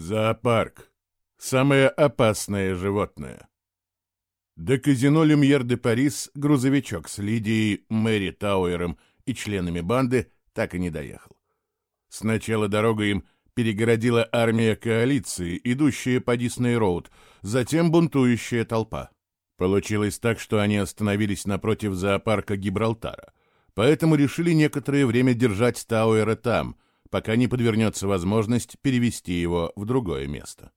Зоопарк. Самое опасное животное. До казино «Люмьер де Парис» грузовичок с Лидией, Мэри Тауэром и членами банды так и не доехал. Сначала дорогу им перегородила армия коалиции, идущая по Дисней-Роуд, затем бунтующая толпа. Получилось так, что они остановились напротив зоопарка Гибралтара, поэтому решили некоторое время держать Тауэра там, пока не подвернется возможность перевести его в другое место.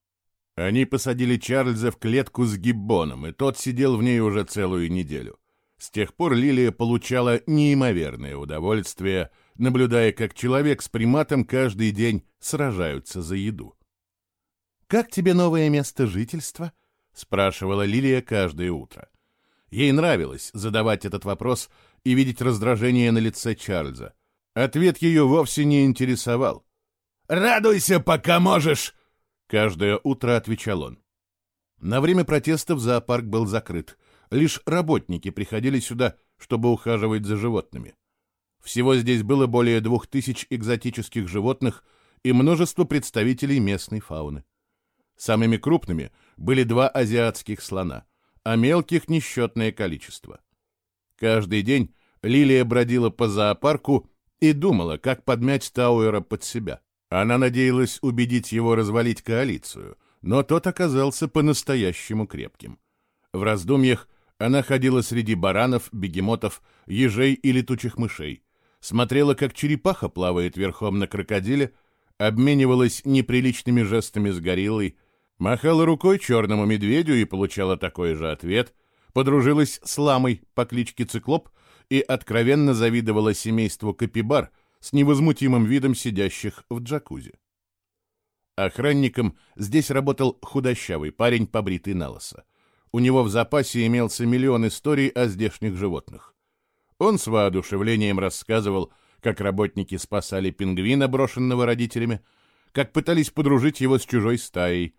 Они посадили Чарльза в клетку с гиббоном, и тот сидел в ней уже целую неделю. С тех пор Лилия получала неимоверное удовольствие, наблюдая, как человек с приматом каждый день сражаются за еду. «Как тебе новое место жительства?» — спрашивала Лилия каждое утро. Ей нравилось задавать этот вопрос и видеть раздражение на лице Чарльза. Ответ ее вовсе не интересовал. «Радуйся, пока можешь!» — каждое утро отвечал он. На время протестов зоопарк был закрыт. Лишь работники приходили сюда, чтобы ухаживать за животными. Всего здесь было более двух тысяч экзотических животных и множество представителей местной фауны. Самыми крупными были два азиатских слона, а мелких несчетное количество. Каждый день Лилия бродила по зоопарку и думала, как подмять Тауэра под себя. Она надеялась убедить его развалить коалицию, но тот оказался по-настоящему крепким. В раздумьях она ходила среди баранов, бегемотов, ежей и летучих мышей, смотрела, как черепаха плавает верхом на крокодиле, обменивалась неприличными жестами с гориллой, Махала рукой черному медведю и получала такой же ответ, подружилась с ламой по кличке Циклоп и откровенно завидовала семейству Капибар с невозмутимым видом сидящих в джакузи. Охранником здесь работал худощавый парень, побритый на лысо. У него в запасе имелся миллион историй о здешних животных. Он с воодушевлением рассказывал, как работники спасали пингвина, брошенного родителями, как пытались подружить его с чужой стаей,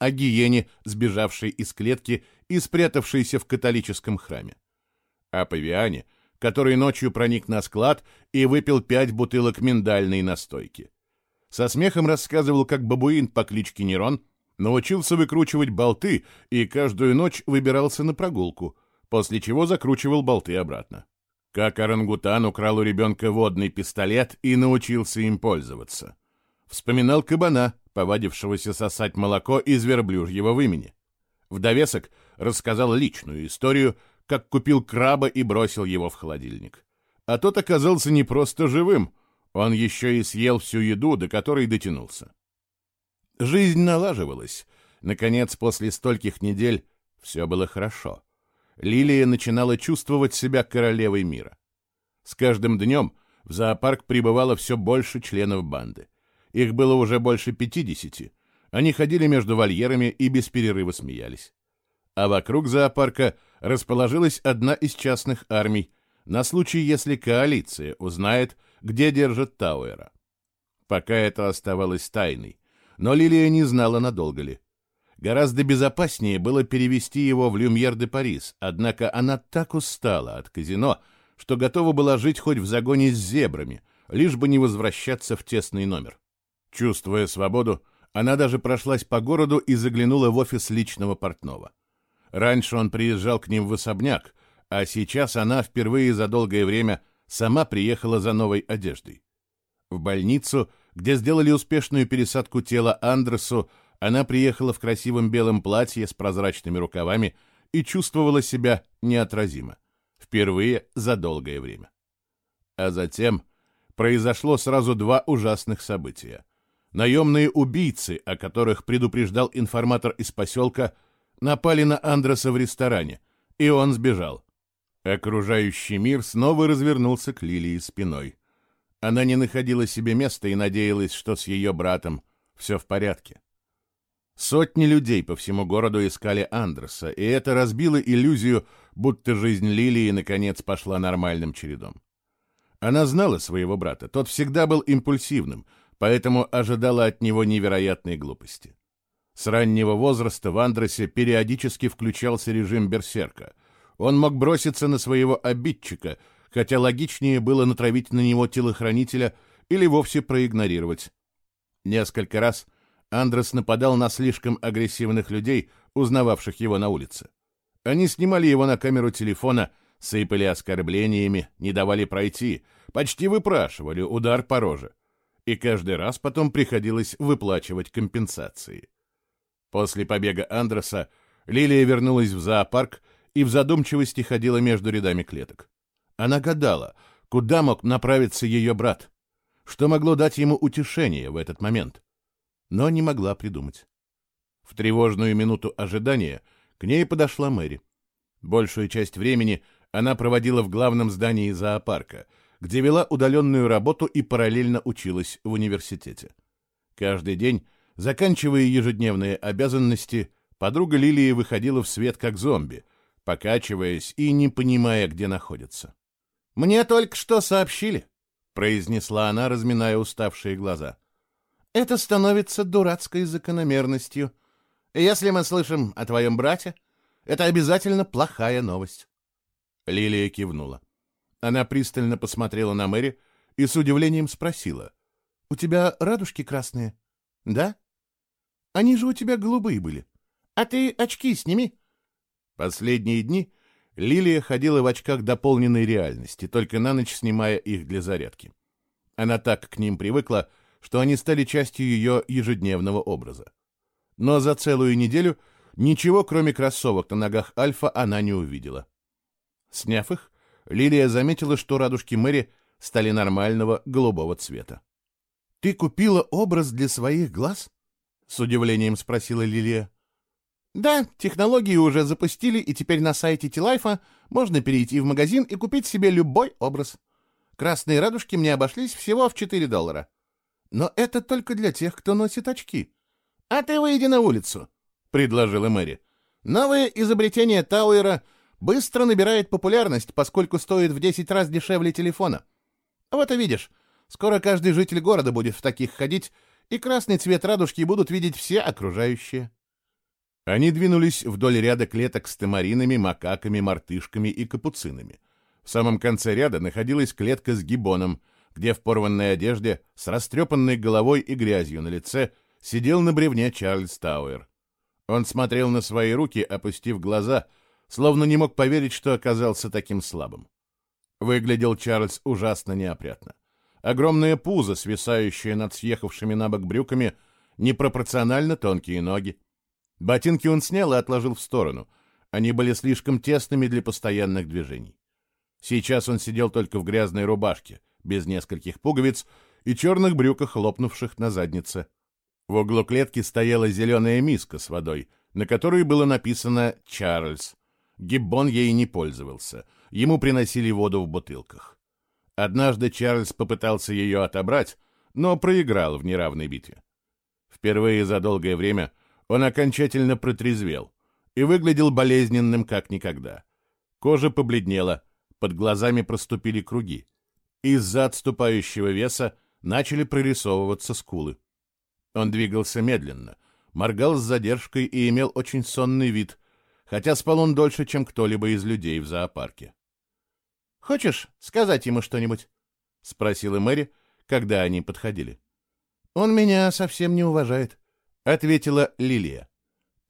о гиене, сбежавшей из клетки и спрятавшейся в католическом храме. О павиане, который ночью проник на склад и выпил пять бутылок миндальной настойки. Со смехом рассказывал, как бабуин по кличке Нерон научился выкручивать болты и каждую ночь выбирался на прогулку, после чего закручивал болты обратно. Как орангутан украл у ребенка водный пистолет и научился им пользоваться. Вспоминал кабана, повадившегося сосать молоко из верблюжьего вымени. В довесок рассказал личную историю, как купил краба и бросил его в холодильник. А тот оказался не просто живым, он еще и съел всю еду, до которой дотянулся. Жизнь налаживалась. Наконец, после стольких недель все было хорошо. Лилия начинала чувствовать себя королевой мира. С каждым днем в зоопарк прибывало все больше членов банды. Их было уже больше пятидесяти. Они ходили между вольерами и без перерыва смеялись. А вокруг зоопарка расположилась одна из частных армий на случай, если коалиция узнает, где держат Тауэра. Пока это оставалось тайной, но Лилия не знала, надолго ли. Гораздо безопаснее было перевести его в Люмьер де Парис, однако она так устала от казино, что готова была жить хоть в загоне с зебрами, лишь бы не возвращаться в тесный номер. Чувствуя свободу, она даже прошлась по городу и заглянула в офис личного портного. Раньше он приезжал к ним в особняк, а сейчас она впервые за долгое время сама приехала за новой одеждой. В больницу, где сделали успешную пересадку тела Андресу, она приехала в красивом белом платье с прозрачными рукавами и чувствовала себя неотразимо. Впервые за долгое время. А затем произошло сразу два ужасных события. Наемные убийцы, о которых предупреждал информатор из поселка, напали на Андреса в ресторане, и он сбежал. Окружающий мир снова развернулся к Лилии спиной. Она не находила себе места и надеялась, что с ее братом все в порядке. Сотни людей по всему городу искали Андреса, и это разбило иллюзию, будто жизнь Лилии наконец пошла нормальным чередом. Она знала своего брата, тот всегда был импульсивным, поэтому ожидала от него невероятной глупости. С раннего возраста в Андресе периодически включался режим берсерка. Он мог броситься на своего обидчика, хотя логичнее было натравить на него телохранителя или вовсе проигнорировать. Несколько раз Андрес нападал на слишком агрессивных людей, узнававших его на улице. Они снимали его на камеру телефона, сыпали оскорблениями, не давали пройти, почти выпрашивали удар по роже. И каждый раз потом приходилось выплачивать компенсации. После побега Андреса Лилия вернулась в зоопарк и в задумчивости ходила между рядами клеток. Она гадала, куда мог направиться ее брат, что могло дать ему утешение в этот момент, но не могла придумать. В тревожную минуту ожидания к ней подошла Мэри. Большую часть времени она проводила в главном здании зоопарка, где вела удаленную работу и параллельно училась в университете. Каждый день, заканчивая ежедневные обязанности, подруга Лилии выходила в свет как зомби, покачиваясь и не понимая, где находится. «Мне только что сообщили», — произнесла она, разминая уставшие глаза. «Это становится дурацкой закономерностью. Если мы слышим о твоем брате, это обязательно плохая новость». Лилия кивнула. Она пристально посмотрела на Мэри и с удивлением спросила. «У тебя радужки красные?» «Да?» «Они же у тебя голубые были. А ты очки сними». Последние дни Лилия ходила в очках дополненной реальности, только на ночь снимая их для зарядки. Она так к ним привыкла, что они стали частью ее ежедневного образа. Но за целую неделю ничего, кроме кроссовок на ногах Альфа, она не увидела. Сняв их, Лилия заметила, что радужки Мэри стали нормального голубого цвета. «Ты купила образ для своих глаз?» — с удивлением спросила Лилия. «Да, технологии уже запустили, и теперь на сайте Тилайфа можно перейти в магазин и купить себе любой образ. Красные радужки мне обошлись всего в 4 доллара. Но это только для тех, кто носит очки. А ты выйди на улицу», — предложила Мэри. «Новое изобретение Тауэра — быстро набирает популярность, поскольку стоит в 10 раз дешевле телефона. Вот и видишь, скоро каждый житель города будет в таких ходить, и красный цвет радужки будут видеть все окружающие. Они двинулись вдоль ряда клеток с тамаринами, макаками, мартышками и капуцинами. В самом конце ряда находилась клетка с гибоном, где в порванной одежде, с растрепанной головой и грязью на лице, сидел на бревне Чарльз Тауэр. Он смотрел на свои руки, опустив глаза — словно не мог поверить, что оказался таким слабым. Выглядел Чарльз ужасно неопрятно. Огромное пузо, свисающее над съехавшими на бок брюками, непропорционально тонкие ноги. Ботинки он снял и отложил в сторону. Они были слишком тесными для постоянных движений. Сейчас он сидел только в грязной рубашке, без нескольких пуговиц и черных брюках, лопнувших на заднице. В углу клетки стояла зеленая миска с водой, на которой было написано «Чарльз», Гиббон ей не пользовался. Ему приносили воду в бутылках. Однажды Чарльз попытался ее отобрать, но проиграл в неравной битве. Впервые за долгое время он окончательно протрезвел и выглядел болезненным как никогда. Кожа побледнела, под глазами проступили круги. Из-за отступающего веса начали прорисовываться скулы. Он двигался медленно, моргал с задержкой и имел очень сонный вид, хотя спал он дольше, чем кто-либо из людей в зоопарке. «Хочешь сказать ему что-нибудь?» — спросила Мэри, когда они подходили. «Он меня совсем не уважает», — ответила Лилия.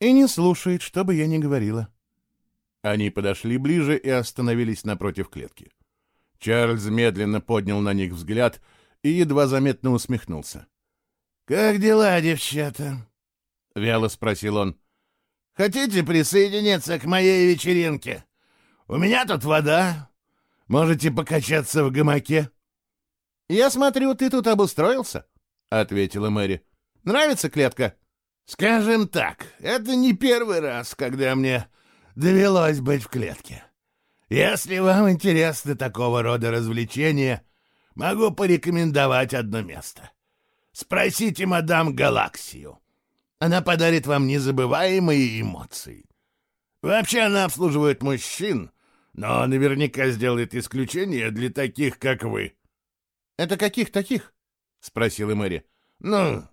«И не слушает, что бы я ни говорила». Они подошли ближе и остановились напротив клетки. Чарльз медленно поднял на них взгляд и едва заметно усмехнулся. «Как дела, девчата?» — вяло спросил он. Хотите присоединиться к моей вечеринке? У меня тут вода. Можете покачаться в гамаке. — Я смотрю, ты тут обустроился, — ответила Мэри. — Нравится клетка? — Скажем так, это не первый раз, когда мне довелось быть в клетке. Если вам интересны такого рода развлечения, могу порекомендовать одно место. Спросите мадам Галаксию. Она подарит вам незабываемые эмоции. Вообще она обслуживает мужчин, но наверняка сделает исключение для таких, как вы. — Это каких таких? — спросила Мэри. — Ну,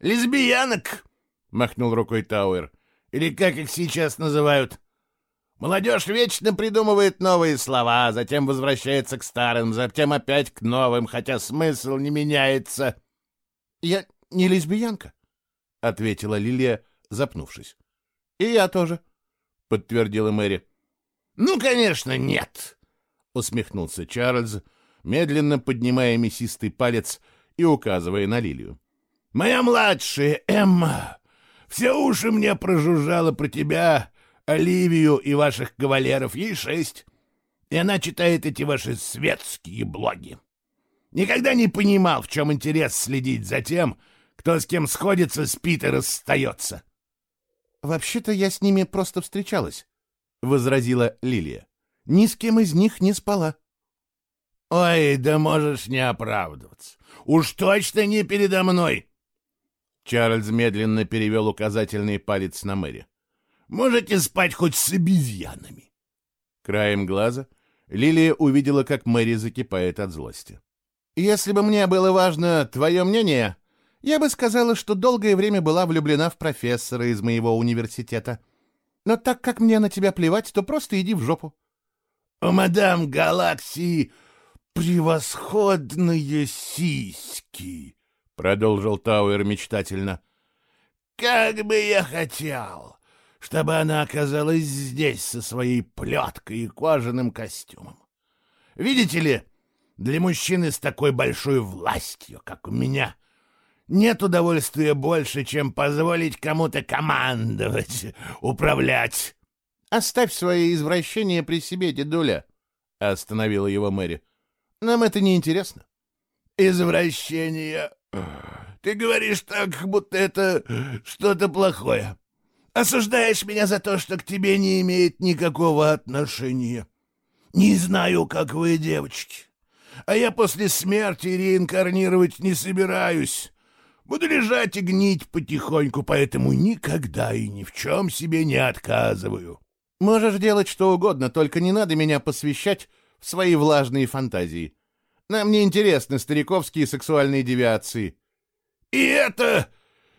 лесбиянок, — махнул рукой Тауэр. — Или как их сейчас называют. Молодежь вечно придумывает новые слова, затем возвращается к старым, затем опять к новым, хотя смысл не меняется. — Я не лесбиянка, — ответила Лилия, запнувшись. — И я тоже, — подтвердила Мэри. — Ну, конечно, нет, — усмехнулся Чарльз, медленно поднимая мясистый палец и указывая на Лилию. — Моя младшая Эмма все уши мне прожужжала про тебя, Оливию и ваших кавалеров. Ей шесть, и она читает эти ваши светские блоги. Никогда не понимал, в чем интерес следить за тем, кто с кем сходится, спит и расстается. — Вообще-то я с ними просто встречалась, — возразила Лилия. — Ни с кем из них не спала. — Ой, да можешь не оправдываться. Уж точно не передо мной. Чарльз медленно перевел указательный палец на Мэри. — Можете спать хоть с обезьянами. Краем глаза Лилия увидела, как Мэри закипает от злости. Если бы мне было важно твое мнение, я бы сказала, что долгое время была влюблена в профессора из моего университета. Но так как мне на тебя плевать, то просто иди в жопу. — У мадам Галаксии превосходные сиськи, — продолжил Тауэр мечтательно. — Как бы я хотел, чтобы она оказалась здесь со своей плеткой и кожаным костюмом. Видите ли, — для мужчины с такой большой властью, как у меня, нет удовольствия больше, чем позволить кому-то командовать, управлять. — Оставь свои извращения при себе, дедуля, — остановила его Мэри. — Нам это не интересно. — Извращения? Ты говоришь так, будто это что-то плохое. Осуждаешь меня за то, что к тебе не имеет никакого отношения. Не знаю, как вы, девочки. А я после смерти реинкарнировать не собираюсь. Буду лежать и гнить потихоньку, поэтому никогда и ни в чем себе не отказываю. Можешь делать что угодно, только не надо меня посвящать в свои влажные фантазии. Нам не интересны стариковские сексуальные девиации. — И это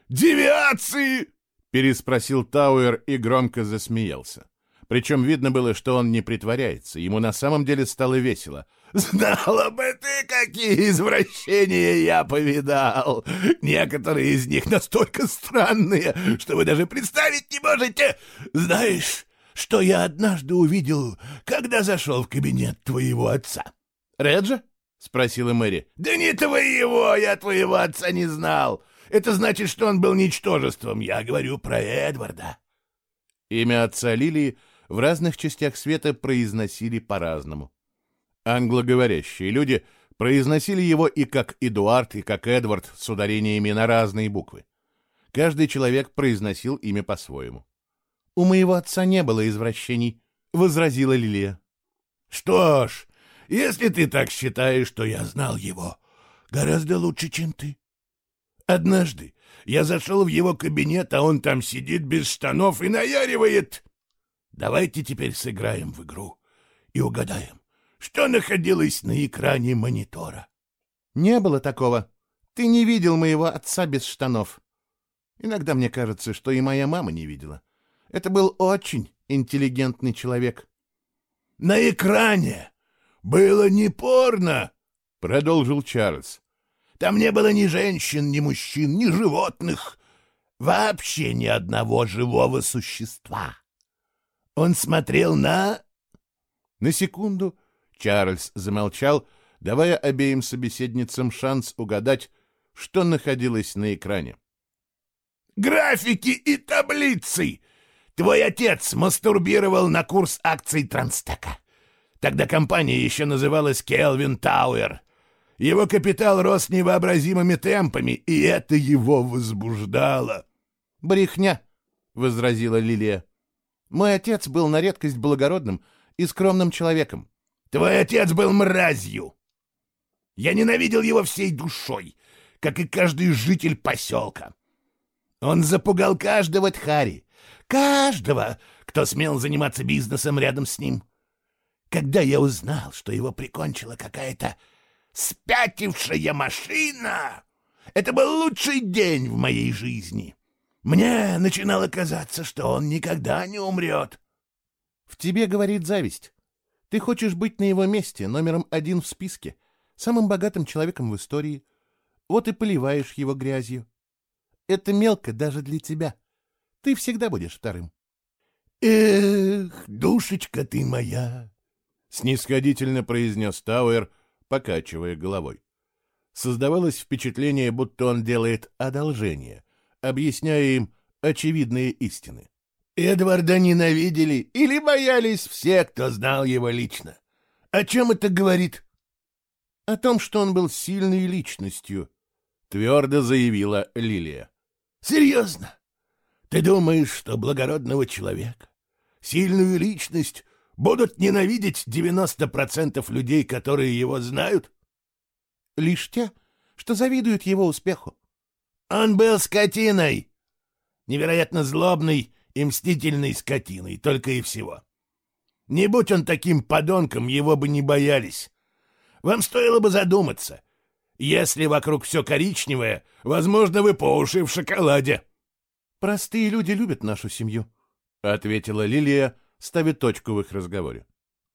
девиации? — переспросил Тауэр и громко засмеялся. Причем видно было, что он не притворяется, ему на самом деле стало весело — Знала бы ты, какие извращения я повидал. Некоторые из них настолько странные, что вы даже представить не можете. Знаешь, что я однажды увидел, когда зашел в кабинет твоего отца? Реджа? — спросила Мэри. — Да не твоего, я твоего отца не знал. Это значит, что он был ничтожеством. Я говорю про Эдварда. Имя отца Лилии в разных частях света произносили по-разному. Англоговорящие люди произносили его и как Эдуард, и как Эдвард с ударениями на разные буквы. Каждый человек произносил имя по-своему. «У моего отца не было извращений», — возразила Лилия. «Что ж, если ты так считаешь, то я знал его гораздо лучше, чем ты. Однажды я зашел в его кабинет, а он там сидит без штанов и наяривает. Давайте теперь сыграем в игру и угадаем, что находилось на экране монитора. Не было такого. Ты не видел моего отца без штанов. Иногда мне кажется, что и моя мама не видела. Это был очень интеллигентный человек. — На экране было не порно, — продолжил Чарльз. — Там не было ни женщин, ни мужчин, ни животных, вообще ни одного живого существа. Он смотрел на... На секунду Чарльз замолчал, давая обеим собеседницам шанс угадать, что находилось на экране. «Графики и таблицы! Твой отец мастурбировал на курс акций Транстека. Тогда компания еще называлась Келвин Тауэр. Его капитал рос невообразимыми темпами, и это его возбуждало». «Брехня!» — возразила Лилия. «Мой отец был на редкость благородным и скромным человеком. Твой отец был мразью. Я ненавидел его всей душой, как и каждый житель поселка. Он запугал каждого Тхари, каждого, кто смел заниматься бизнесом рядом с ним. Когда я узнал, что его прикончила какая-то спятившая машина, это был лучший день в моей жизни. Мне начинало казаться, что он никогда не умрет. — В тебе говорит зависть. Ты хочешь быть на его месте, номером один в списке, самым богатым человеком в истории. Вот и поливаешь его грязью. Это мелко даже для тебя. Ты всегда будешь вторым. «Эх, душечка ты моя!» — снисходительно произнес Тауэр, покачивая головой. Создавалось впечатление, будто он делает одолжение, объясняя им очевидные истины. Эдварда ненавидели или боялись все, кто знал его лично. О чем это говорит? О том, что он был сильной личностью, — твердо заявила Лилия. Серьезно? Ты думаешь, что благородного человека, сильную личность будут ненавидеть 90% людей, которые его знают? Лишь те, что завидуют его успеху. Он был скотиной, невероятно злобной и мстительной скотиной, только и всего. Не будь он таким подонком, его бы не боялись. Вам стоило бы задуматься. Если вокруг все коричневое, возможно, вы по уши в шоколаде. Простые люди любят нашу семью, — ответила Лилия, ставя точку в их разговоре.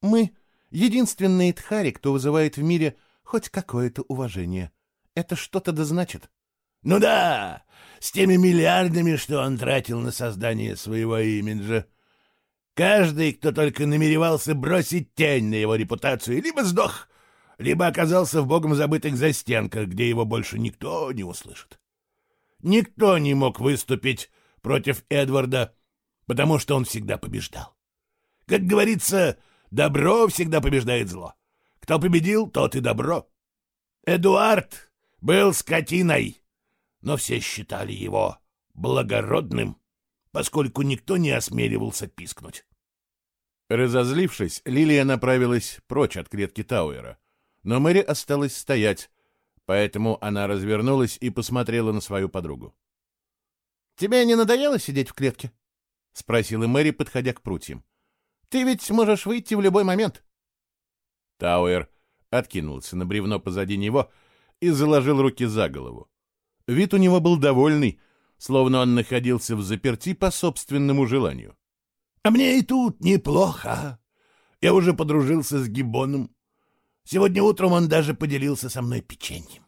Мы — единственные тхари, кто вызывает в мире хоть какое-то уважение. Это что-то да значит. Ну да, с теми миллиардами, что он тратил на создание своего имиджа. Каждый, кто только намеревался бросить тень на его репутацию, либо сдох, либо оказался в богом забытых застенках, где его больше никто не услышит. Никто не мог выступить против Эдварда, потому что он всегда побеждал. Как говорится, добро всегда побеждает зло. Кто победил, тот и добро. Эдуард был скотиной, но все считали его благородным, поскольку никто не осмеливался пискнуть. Разозлившись, Лилия направилась прочь от клетки Тауэра, но Мэри осталась стоять, поэтому она развернулась и посмотрела на свою подругу. «Тебе не надоело сидеть в клетке?» — спросила Мэри, подходя к прутьям. «Ты ведь можешь выйти в любой момент». Тауэр откинулся на бревно позади него и заложил руки за голову. Вид у него был довольный, словно он находился в заперти по собственному желанию. — А мне и тут неплохо. Я уже подружился с Гибоном. Сегодня утром он даже поделился со мной печеньем.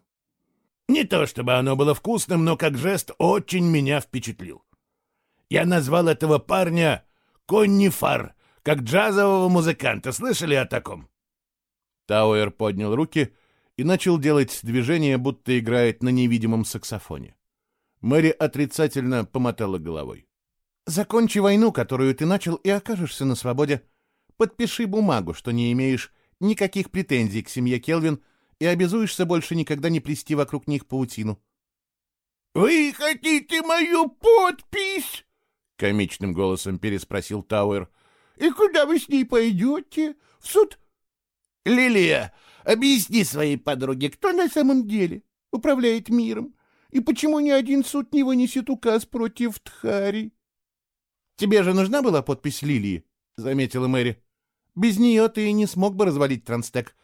Не то чтобы оно было вкусным, но как жест очень меня впечатлил. Я назвал этого парня Конни Фар, как джазового музыканта. Слышали о таком? Тауэр поднял руки и начал делать движение, будто играет на невидимом саксофоне. Мэри отрицательно помотала головой. «Закончи войну, которую ты начал, и окажешься на свободе. Подпиши бумагу, что не имеешь никаких претензий к семье Келвин и обязуешься больше никогда не плести вокруг них паутину». «Вы хотите мою подпись?» — комичным голосом переспросил Тауэр. «И куда вы с ней пойдете? В суд?» «Лилия, объясни своей подруге, кто на самом деле управляет миром, и почему ни один суд не вынесет указ против Тхари?» «Тебе же нужна была подпись Лилии», — заметила Мэри. «Без нее ты не смог бы развалить Транстек.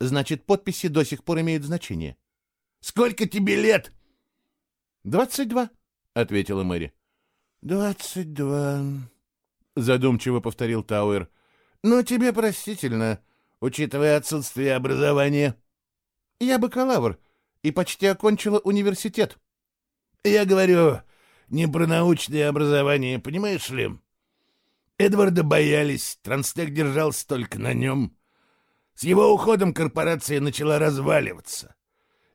Значит, подписи до сих пор имеют значение». «Сколько тебе лет?» «Двадцать два», — ответила Мэри. «Двадцать два», — задумчиво повторил Тауэр. «Но тебе простительно, учитывая отсутствие образования. Я бакалавр и почти окончила университет». «Я говорю не про научное образование, понимаешь ли? Эдварда боялись, Транстек держался только на нем. С его уходом корпорация начала разваливаться.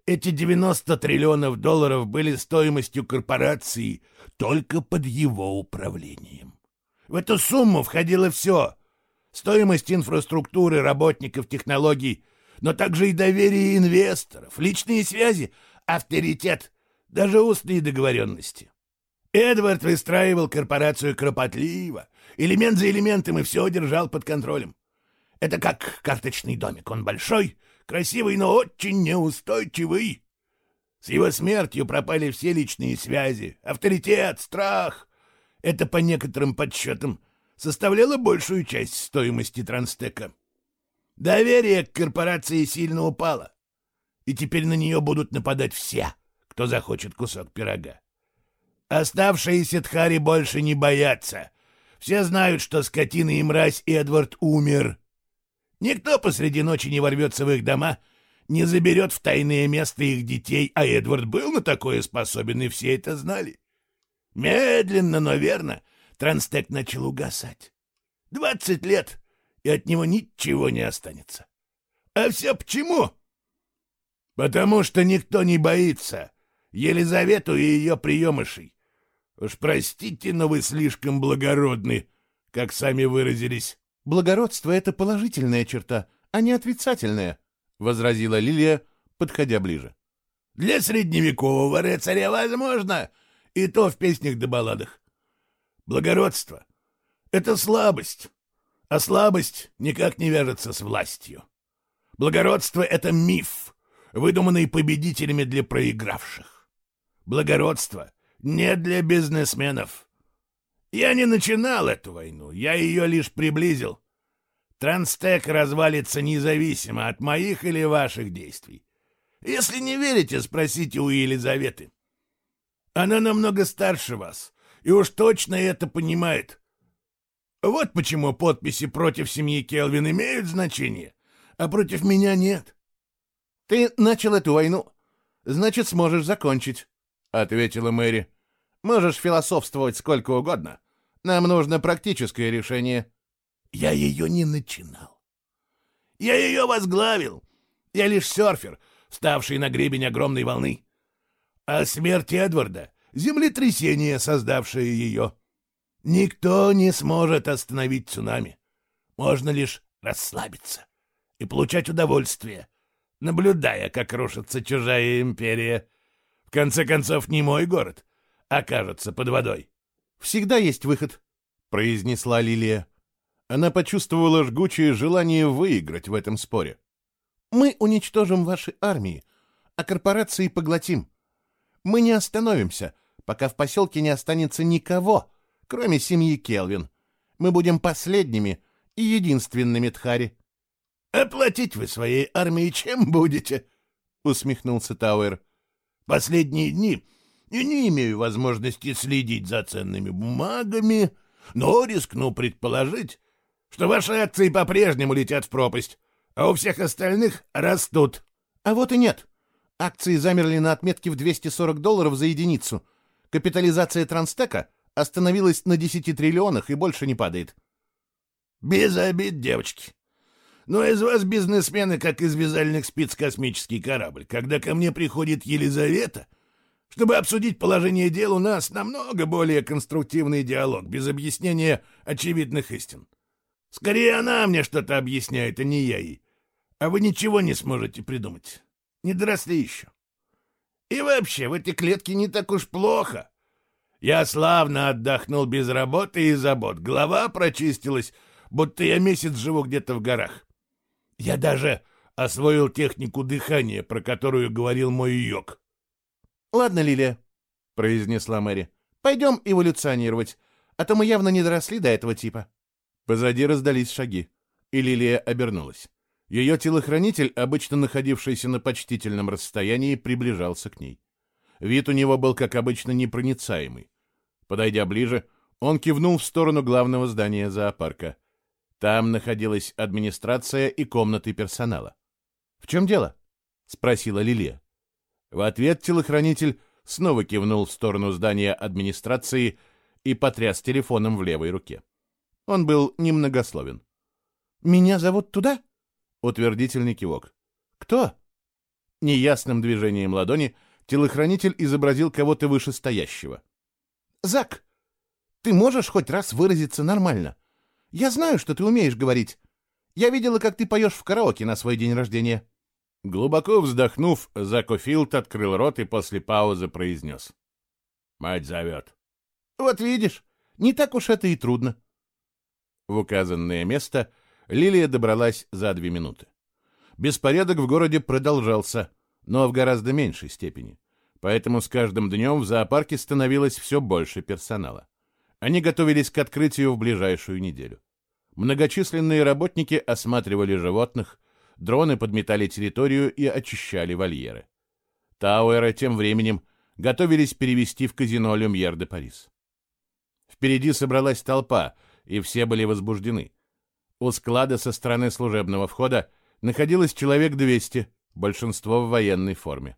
Эти 90 триллионов долларов были стоимостью корпорации только под его управлением. В эту сумму входило все. Стоимость инфраструктуры, работников, технологий, но также и доверие инвесторов, личные связи, авторитет, даже устные договоренности. Эдвард выстраивал корпорацию кропотливо, элемент за элементом и все держал под контролем. Это как карточный домик. Он большой, красивый, но очень неустойчивый. С его смертью пропали все личные связи, авторитет, страх. Это, по некоторым подсчетам, составляло большую часть стоимости Транстека. Доверие к корпорации сильно упало, и теперь на нее будут нападать все, кто захочет кусок пирога. Оставшиеся Тхари больше не боятся. Все знают, что скотина и мразь Эдвард умер. Никто посреди ночи не ворвется в их дома, не заберет в тайное место их детей, а Эдвард был на такое способен, и все это знали. Медленно, но верно, Транстек начал угасать. Двадцать лет, и от него ничего не останется. А все почему? Потому что никто не боится Елизавету и ее приемышей. Уж простите, но вы слишком благородны, как сами выразились. Благородство — это положительная черта, а не отрицательная, — возразила Лилия, подходя ближе. Для средневекового рыцаря возможно, и то в песнях да балладах. Благородство — это слабость, а слабость никак не вяжется с властью. Благородство — это миф, выдуманный победителями для проигравших. Благородство не для бизнесменов. Я не начинал эту войну, я ее лишь приблизил. Транстек развалится независимо от моих или ваших действий. Если не верите, спросите у Елизаветы. Она намного старше вас, и уж точно это понимает. Вот почему подписи против семьи Келвин имеют значение, а против меня нет. — Ты начал эту войну, значит, сможешь закончить, — ответила Мэри. — Можешь философствовать сколько угодно. Нам нужно практическое решение. — Я ее не начинал. Я ее возглавил. Я лишь серфер, ставший на гребень огромной волны. А смерть Эдварда — землетрясение, создавшее ее. Никто не сможет остановить цунами. Можно лишь расслабиться и получать удовольствие, наблюдая, как рушится чужая империя. В конце концов, не мой город окажется под водой. — Всегда есть выход, — произнесла Лилия. Она почувствовала жгучее желание выиграть в этом споре. — Мы уничтожим ваши армии, а корпорации поглотим. Мы не остановимся, пока в поселке не останется никого, кроме семьи Келвин. Мы будем последними и единственными Тхари. «Оплатить вы своей армии чем будете?» — усмехнулся Тауэр. «Последние дни я не имею возможности следить за ценными бумагами, но рискну предположить, что ваши акции по-прежнему летят в пропасть, а у всех остальных растут». «А вот и нет. Акции замерли на отметке в 240 долларов за единицу. Капитализация Транстека остановилась на 10 триллионах и больше не падает». «Без обид, девочки. Но из вас бизнесмены, как из вязальных спиц космический корабль. Когда ко мне приходит Елизавета, чтобы обсудить положение дел, у нас намного более конструктивный диалог, без объяснения очевидных истин. Скорее она мне что-то объясняет, а не я ей. А вы ничего не сможете придумать. Не доросли еще. И вообще, в эти клетки не так уж плохо. Я славно отдохнул без работы и забот. Голова прочистилась, будто я месяц живу где-то в горах. Я даже освоил технику дыхания, про которую говорил мой йог. — Ладно, Лилия, — произнесла Мэри, — пойдем эволюционировать, а то мы явно не доросли до этого типа. Позади раздались шаги, и Лилия обернулась. Ее телохранитель, обычно находившийся на почтительном расстоянии, приближался к ней. Вид у него был, как обычно, непроницаемый. Подойдя ближе, он кивнул в сторону главного здания зоопарка — там находилась администрация и комнаты персонала. «В чем дело?» — спросила Лилия. В ответ телохранитель снова кивнул в сторону здания администрации и потряс телефоном в левой руке. Он был немногословен. «Меня зовут туда?» — утвердительный кивок. «Кто?» Неясным движением ладони телохранитель изобразил кого-то вышестоящего. «Зак, ты можешь хоть раз выразиться нормально?» Я знаю, что ты умеешь говорить. Я видела, как ты поешь в караоке на свой день рождения». Глубоко вздохнув, Закофилд открыл рот и после паузы произнес. «Мать зовет». «Вот видишь, не так уж это и трудно». В указанное место Лилия добралась за две минуты. Беспорядок в городе продолжался, но в гораздо меньшей степени. Поэтому с каждым днем в зоопарке становилось все больше персонала. Они готовились к открытию в ближайшую неделю. Многочисленные работники осматривали животных, дроны подметали территорию и очищали вольеры. Тауэры тем временем готовились перевести в казино Люмьер де Парис. Впереди собралась толпа, и все были возбуждены. У склада со стороны служебного входа находилось человек 200, большинство в военной форме.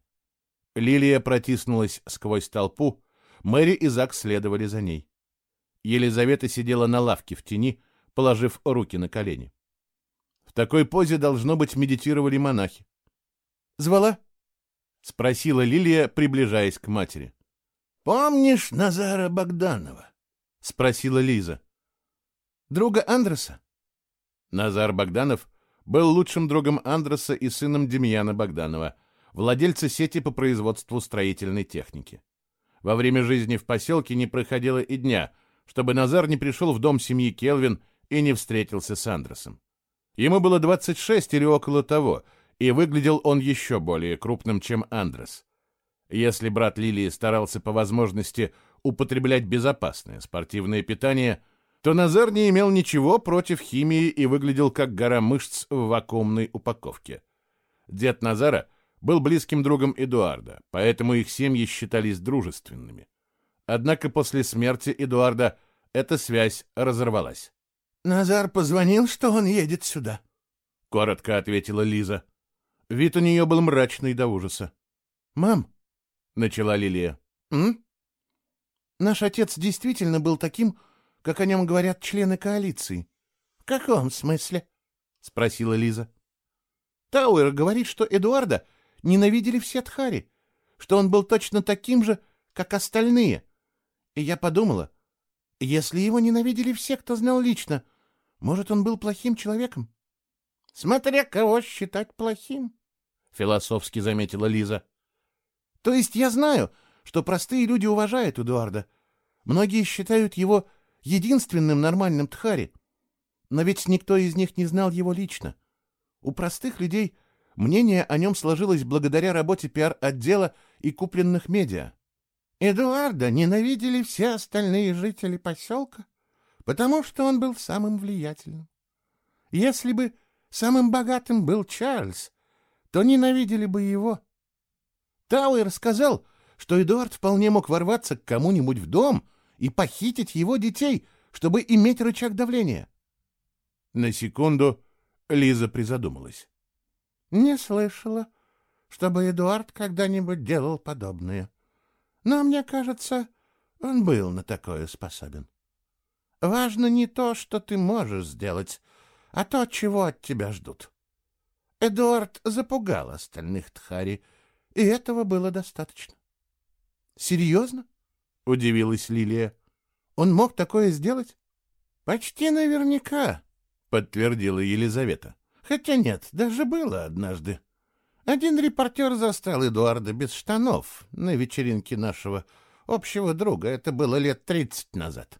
Лилия протиснулась сквозь толпу, Мэри и Зак следовали за ней. Елизавета сидела на лавке в тени, положив руки на колени. В такой позе, должно быть, медитировали монахи. «Звала?» — спросила Лилия, приближаясь к матери. «Помнишь Назара Богданова?» — спросила Лиза. «Друга Андреса?» Назар Богданов был лучшим другом Андреса и сыном Демьяна Богданова, владельца сети по производству строительной техники. Во время жизни в поселке не проходило и дня, чтобы Назар не пришел в дом семьи Келвин и не встретился с Андресом. Ему было 26 или около того, и выглядел он еще более крупным, чем Андрес. Если брат Лилии старался по возможности употреблять безопасное спортивное питание, то Назар не имел ничего против химии и выглядел как гора мышц в вакуумной упаковке. Дед Назара был близким другом Эдуарда, поэтому их семьи считались дружественными. Однако после смерти Эдуарда эта связь разорвалась. «Назар позвонил, что он едет сюда», — коротко ответила Лиза. Вид у нее был мрачный до ужаса. «Мам», — начала Лилия. «М? Наш отец действительно был таким, как о нем говорят члены коалиции». «В каком смысле?» — спросила Лиза. Тауэр говорит, что Эдуарда ненавидели все Тхари, что он был точно таким же, как остальные. И я подумала, если его ненавидели все, кто знал лично, может, он был плохим человеком? — Смотря кого считать плохим, — философски заметила Лиза. — То есть я знаю, что простые люди уважают Эдуарда. Многие считают его единственным нормальным Тхари. Но ведь никто из них не знал его лично. У простых людей мнение о нем сложилось благодаря работе пиар-отдела и купленных медиа. Эдуарда ненавидели все остальные жители поселка, потому что он был самым влиятельным. Если бы самым богатым был Чарльз, то ненавидели бы его. Тауэр сказал, что Эдуард вполне мог ворваться к кому-нибудь в дом и похитить его детей, чтобы иметь рычаг давления. На секунду Лиза призадумалась. — Не слышала, чтобы Эдуард когда-нибудь делал подобное. Но мне кажется, он был на такое способен. Важно не то, что ты можешь сделать, а то, чего от тебя ждут. Эдуард запугал остальных Тхари, и этого было достаточно. — Серьезно? — удивилась Лилия. — Он мог такое сделать? — Почти наверняка, — подтвердила Елизавета. — Хотя нет, даже было однажды. Один репортер застал Эдуарда без штанов на вечеринке нашего общего друга. Это было лет тридцать назад.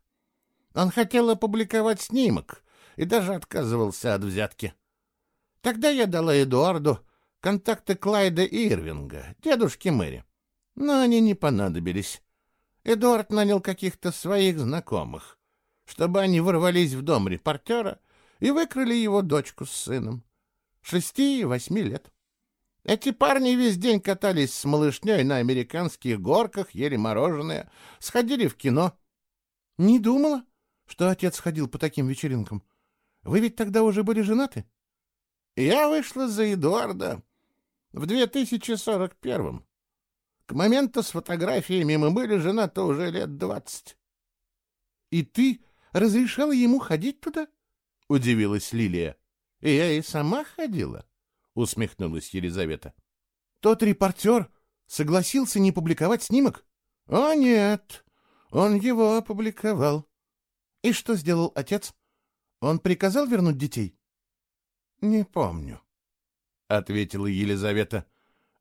Он хотел опубликовать снимок и даже отказывался от взятки. Тогда я дала Эдуарду контакты Клайда Ирвинга, дедушки Мэри. Но они не понадобились. Эдуард нанял каких-то своих знакомых, чтобы они ворвались в дом репортера и выкрали его дочку с сыном. Шести и восьми лет. Эти парни весь день катались с малышней на американских горках, ели мороженое, сходили в кино. Не думала, что отец ходил по таким вечеринкам. Вы ведь тогда уже были женаты? Я вышла за Эдуарда в 2041-м. К моменту с фотографиями мы были женаты уже лет двадцать. — И ты разрешала ему ходить туда? — удивилась Лилия. — я и сама ходила усмехнулась Елизавета. Тот репортер согласился не публиковать снимок? О, нет, он его опубликовал. И что сделал отец? Он приказал вернуть детей? Не помню, ответила Елизавета.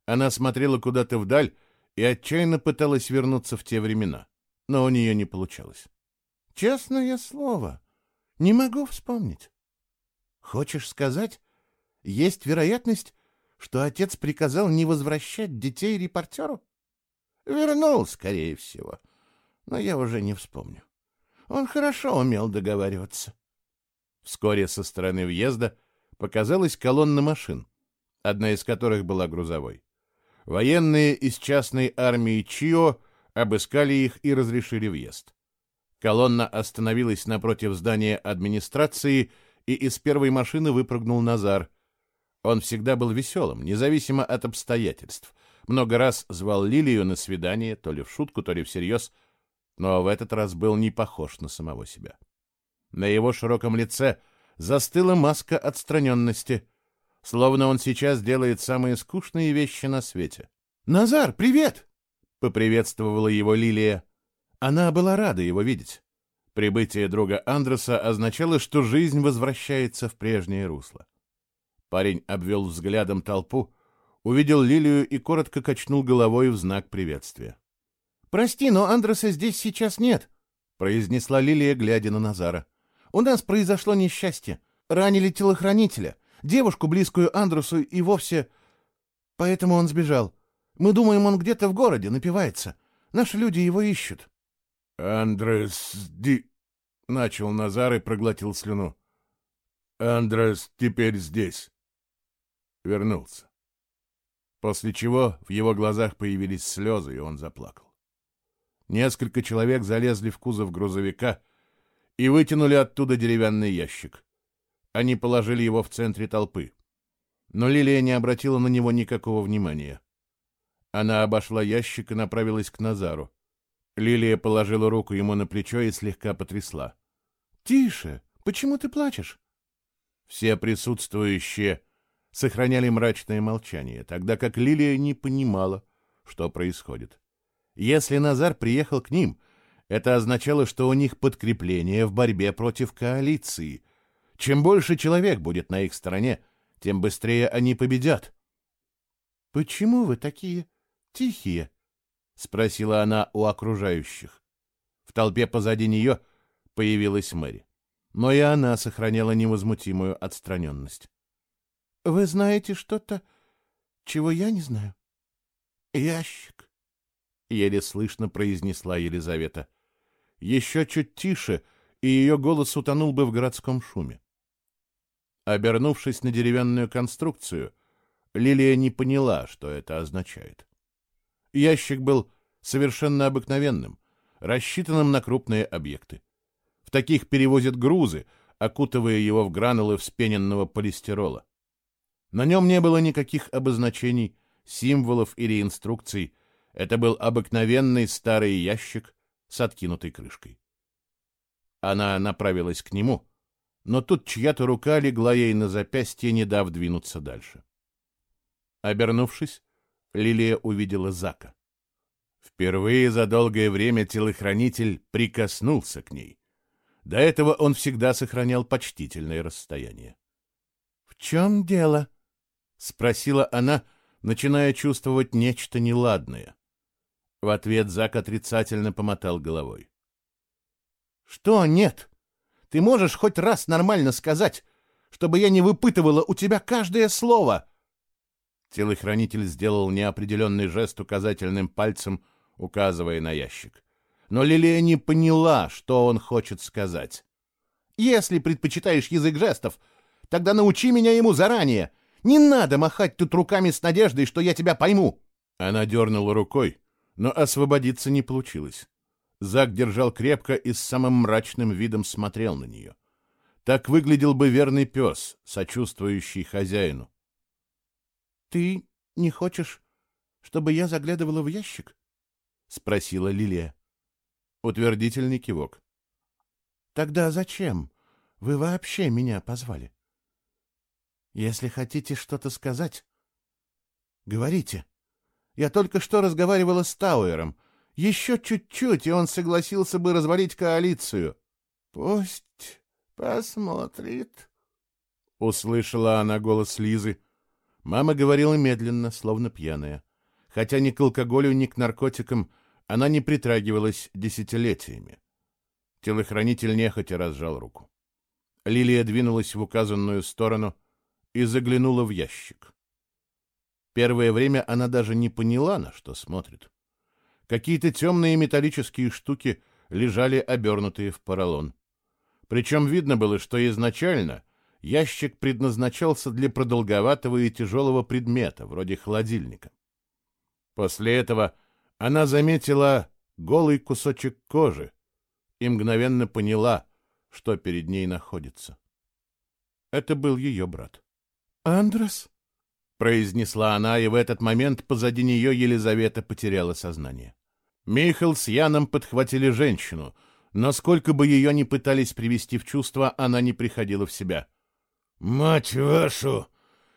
Она смотрела куда-то вдаль и отчаянно пыталась вернуться в те времена, но у нее не получалось. Честное слово, не могу вспомнить. Хочешь сказать, есть вероятность, что отец приказал не возвращать детей репортеру? Вернул, скорее всего, но я уже не вспомню. Он хорошо умел договариваться. Вскоре со стороны въезда показалась колонна машин, одна из которых была грузовой. Военные из частной армии Чио обыскали их и разрешили въезд. Колонна остановилась напротив здания администрации, и из первой машины выпрыгнул Назар — Он всегда был веселым, независимо от обстоятельств. Много раз звал Лилию на свидание, то ли в шутку, то ли всерьез, но в этот раз был не похож на самого себя. На его широком лице застыла маска отстраненности, словно он сейчас делает самые скучные вещи на свете. «Назар, привет!» — поприветствовала его Лилия. Она была рада его видеть. Прибытие друга Андреса означало, что жизнь возвращается в прежнее русло. Парень обвел взглядом толпу, увидел Лилию и коротко качнул головой в знак приветствия. «Прости, но Андреса здесь сейчас нет», — произнесла Лилия, глядя на Назара. «У нас произошло несчастье. Ранили телохранителя, девушку, близкую Андресу, и вовсе... Поэтому он сбежал. Мы думаем, он где-то в городе, напивается. Наши люди его ищут». «Андрес Ди...» — начал Назар и проглотил слюну. «Андрес теперь здесь». Вернулся. После чего в его глазах появились слезы, и он заплакал. Несколько человек залезли в кузов грузовика и вытянули оттуда деревянный ящик. Они положили его в центре толпы. Но Лилия не обратила на него никакого внимания. Она обошла ящик и направилась к Назару. Лилия положила руку ему на плечо и слегка потрясла. «Тише! Почему ты плачешь?» Все присутствующие сохраняли мрачное молчание, тогда как Лилия не понимала, что происходит. Если Назар приехал к ним, это означало, что у них подкрепление в борьбе против коалиции. Чем больше человек будет на их стороне, тем быстрее они победят. «Почему вы такие тихие?» — спросила она у окружающих. В толпе позади нее появилась Мэри. Но и она сохраняла невозмутимую отстраненность. — Вы знаете что-то, чего я не знаю? — Ящик, — еле слышно произнесла Елизавета. Еще чуть тише, и ее голос утонул бы в городском шуме. Обернувшись на деревянную конструкцию, Лилия не поняла, что это означает. Ящик был совершенно обыкновенным, рассчитанным на крупные объекты. В таких перевозят грузы, окутывая его в гранулы вспененного полистирола. На нем не было никаких обозначений, символов или инструкций. Это был обыкновенный старый ящик с откинутой крышкой. Она направилась к нему, но тут чья-то рука легла ей на запястье, не дав двинуться дальше. Обернувшись, Лилия увидела Зака. Впервые за долгое время телохранитель прикоснулся к ней. До этого он всегда сохранял почтительное расстояние. — В чем дело? — спросила она, начиная чувствовать нечто неладное. В ответ Зак отрицательно помотал головой. — Что нет? Ты можешь хоть раз нормально сказать, чтобы я не выпытывала у тебя каждое слово? Телохранитель сделал неопределенный жест указательным пальцем, указывая на ящик. Но Лилия не поняла, что он хочет сказать. «Если предпочитаешь язык жестов, тогда научи меня ему заранее. Не надо махать тут руками с надеждой, что я тебя пойму». Она дернула рукой, но освободиться не получилось. Зак держал крепко и с самым мрачным видом смотрел на нее. Так выглядел бы верный пес, сочувствующий хозяину. «Ты не хочешь, чтобы я заглядывала в ящик?» — спросила Лилия. Утвердительный кивок. «Тогда зачем вы вообще меня позвали? Если хотите что-то сказать, говорите. Я только что разговаривала с Тауэром. Еще чуть-чуть, и он согласился бы развалить коалицию». «Пусть посмотрит», — услышала она голос Лизы, — Мама говорила медленно, словно пьяная. Хотя ни к алкоголю, ни к наркотикам она не притрагивалась десятилетиями. Телохранитель нехотя разжал руку. Лилия двинулась в указанную сторону и заглянула в ящик. Первое время она даже не поняла, на что смотрит. Какие-то темные металлические штуки лежали обернутые в поролон. Причем видно было, что изначально ящик предназначался для продолговатого и тяжелого предмета, вроде холодильника. После этого она заметила голый кусочек кожи и мгновенно поняла, что перед ней находится. Это был ее брат. «Андрес?» произнесла она, и в этот момент позади нее Елизавета потеряла сознание. Михаил с Яном подхватили женщину, но сколько бы ее ни пытались привести в чувство, она не приходила в себя. «Мать вашу!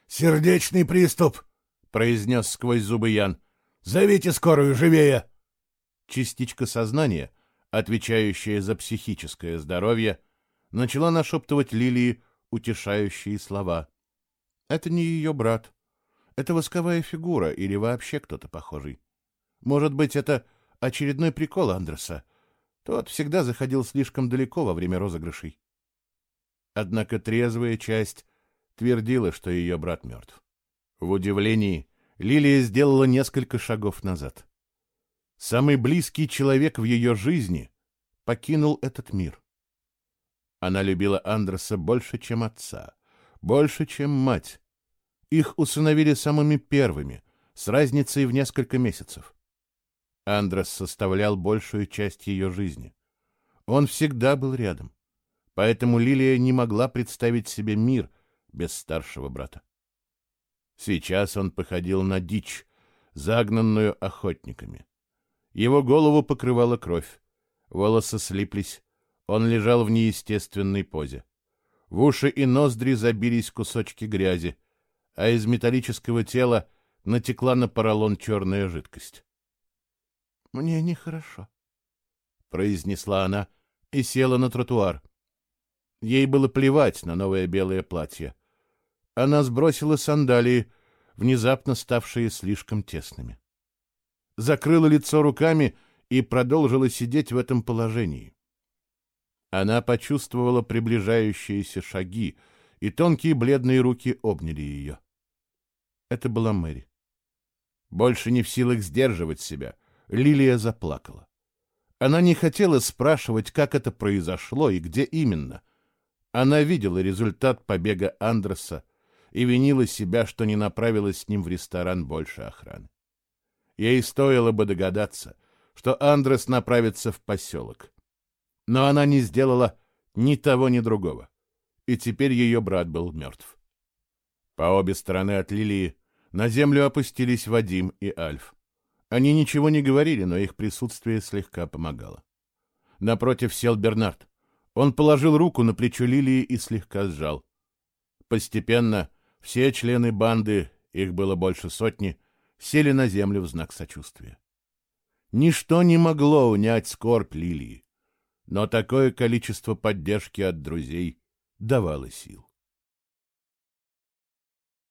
Сердечный приступ!» — произнес сквозь зубы Ян. «Зовите скорую, живее!» Частичка сознания, отвечающая за психическое здоровье, начала нашептывать Лилии утешающие слова. «Это не ее брат. Это восковая фигура или вообще кто-то похожий. Может быть, это очередной прикол Андреса. Тот всегда заходил слишком далеко во время розыгрышей. Однако трезвая часть твердила, что ее брат мертв. В удивлении Лилия сделала несколько шагов назад. Самый близкий человек в ее жизни покинул этот мир. Она любила Андреса больше, чем отца, больше, чем мать. Их усыновили самыми первыми, с разницей в несколько месяцев. Андрес составлял большую часть ее жизни. Он всегда был рядом. Поэтому Лилия не могла представить себе мир без старшего брата. Сейчас он походил на дичь, загнанную охотниками. Его голову покрывала кровь, волосы слиплись, он лежал в неестественной позе. В уши и ноздри забились кусочки грязи, а из металлического тела натекла на поролон черная жидкость. — Мне нехорошо, — произнесла она и села на тротуар. Ей было плевать на новое белое платье. Она сбросила сандалии, внезапно ставшие слишком тесными. Закрыла лицо руками и продолжила сидеть в этом положении. Она почувствовала приближающиеся шаги, и тонкие бледные руки обняли ее. Это была Мэри. Больше не в силах сдерживать себя, Лилия заплакала. Она не хотела спрашивать, как это произошло и где именно — она видела результат побега Андреса и винила себя, что не направилась с ним в ресторан больше охраны. Ей стоило бы догадаться, что Андрес направится в поселок. Но она не сделала ни того, ни другого, и теперь ее брат был мертв. По обе стороны от Лилии на землю опустились Вадим и Альф. Они ничего не говорили, но их присутствие слегка помогало. Напротив сел Бернард. Он положил руку на плечо Лилии и слегка сжал. Постепенно все члены банды, их было больше сотни, сели на землю в знак сочувствия. Ничто не могло унять скорбь Лилии, но такое количество поддержки от друзей давало сил.